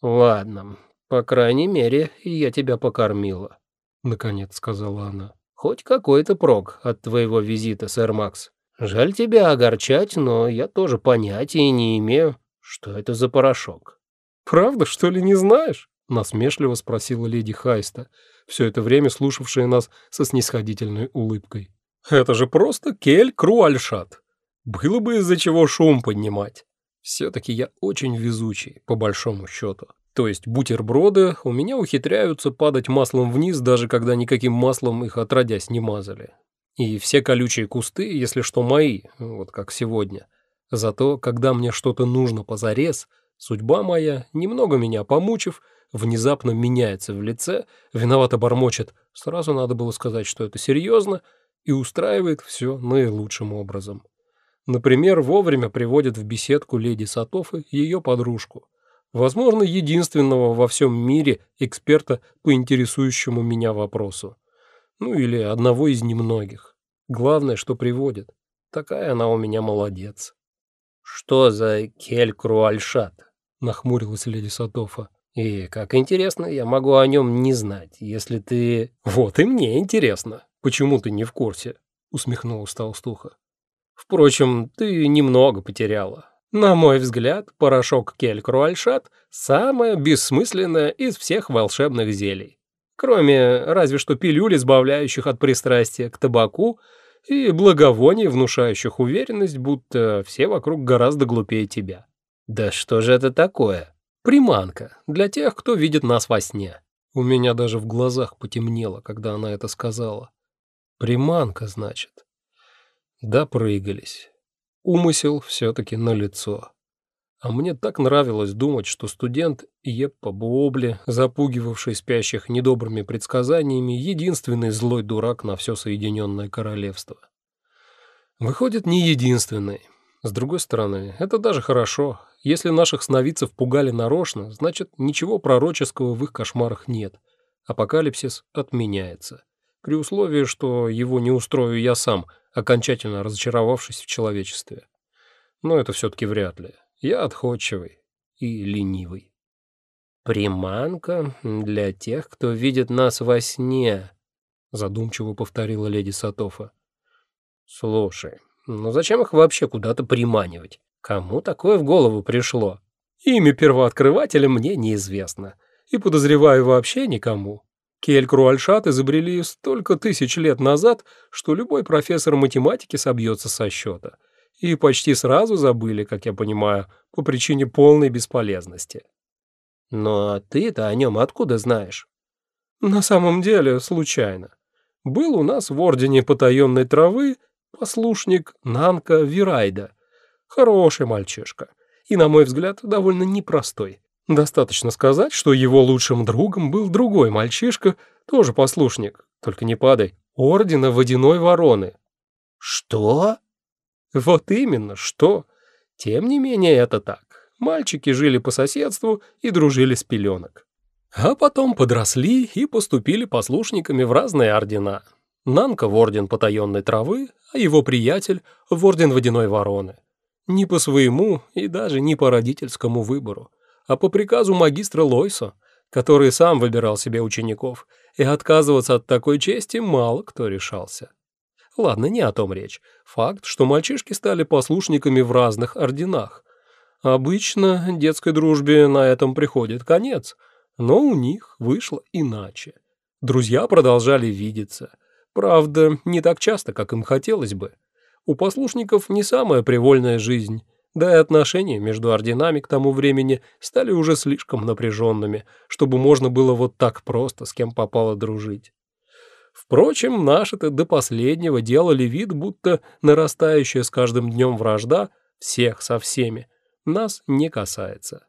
«Ладно, по крайней мере, я тебя покормила», — наконец сказала она. «Хоть какой-то прок от твоего визита, сэр Макс. Жаль тебя огорчать, но я тоже понятия не имею, что это за порошок». «Правда, что ли, не знаешь?» — насмешливо спросила леди Хайста, все это время слушавшая нас со снисходительной улыбкой. «Это же просто кель круальшат. Было бы из-за чего шум поднимать. Все-таки я очень везучий, по большому счету. То есть бутерброды у меня ухитряются падать маслом вниз, даже когда никаким маслом их отродясь не мазали. И все колючие кусты, если что, мои, вот как сегодня. Зато, когда мне что-то нужно позарез, судьба моя, немного меня помучив, внезапно меняется в лице, виновато бормочет, сразу надо было сказать, что это серьезно, и устраивает все наилучшим образом. Например, вовремя приводит в беседку леди Сатофы ее подружку. Возможно, единственного во всем мире эксперта по интересующему меня вопросу. Ну или одного из немногих. Главное, что приводит. Такая она у меня молодец. «Что за кель-круальшат?» — нахмурилась леди Сатофа. «И как интересно, я могу о нем не знать, если ты...» «Вот и мне интересно, почему ты не в курсе?» — усмехнулась толстуха. Впрочем, ты немного потеряла. На мой взгляд, порошок кель-круальшат – самое бессмысленное из всех волшебных зелий. Кроме разве что пилюль, избавляющих от пристрастия к табаку, и благовоний, внушающих уверенность, будто все вокруг гораздо глупее тебя. Да что же это такое? Приманка для тех, кто видит нас во сне. У меня даже в глазах потемнело, когда она это сказала. Приманка, значит. Допрыгались. Умысел все-таки налицо. А мне так нравилось думать, что студент Еппа Буобли, запугивавший спящих недобрыми предсказаниями, единственный злой дурак на все Соединенное Королевство. Выходит, не единственный. С другой стороны, это даже хорошо. Если наших сновидцев пугали нарочно, значит, ничего пророческого в их кошмарах нет. Апокалипсис отменяется. При условии, что его не устрою я сам – окончательно разочаровавшись в человечестве. Но это все-таки вряд ли. Я отходчивый и ленивый. «Приманка для тех, кто видит нас во сне», — задумчиво повторила леди Сатофа. «Слушай, ну зачем их вообще куда-то приманивать? Кому такое в голову пришло? Имя первооткрывателя мне неизвестно, и подозреваю вообще никому. Кель-Круальшат изобрели столько тысяч лет назад, что любой профессор математики собьется со счета. И почти сразу забыли, как я понимаю, по причине полной бесполезности. Но ты-то о нем откуда знаешь? На самом деле, случайно. Был у нас в Ордене потаенной травы послушник Нанка Вирайда. Хороший мальчишка. И, на мой взгляд, довольно непростой. Достаточно сказать, что его лучшим другом был другой мальчишка, тоже послушник, только не падай, ордена водяной вороны. Что? Вот именно, что. Тем не менее, это так. Мальчики жили по соседству и дружили с пеленок. А потом подросли и поступили послушниками в разные ордена. Нанка в орден потаенной травы, а его приятель в орден водяной вороны. Не по своему и даже не по родительскому выбору а по приказу магистра Лойса, который сам выбирал себе учеников, и отказываться от такой чести мало кто решался. Ладно, не о том речь. Факт, что мальчишки стали послушниками в разных орденах. Обычно детской дружбе на этом приходит конец, но у них вышло иначе. Друзья продолжали видеться. Правда, не так часто, как им хотелось бы. У послушников не самая привольная жизнь, да и отношения между орденами к тому времени стали уже слишком напряженными, чтобы можно было вот так просто с кем попало дружить. Впрочем, наши-то до последнего делали вид, будто нарастающая с каждым днем вражда всех со всеми нас не касается.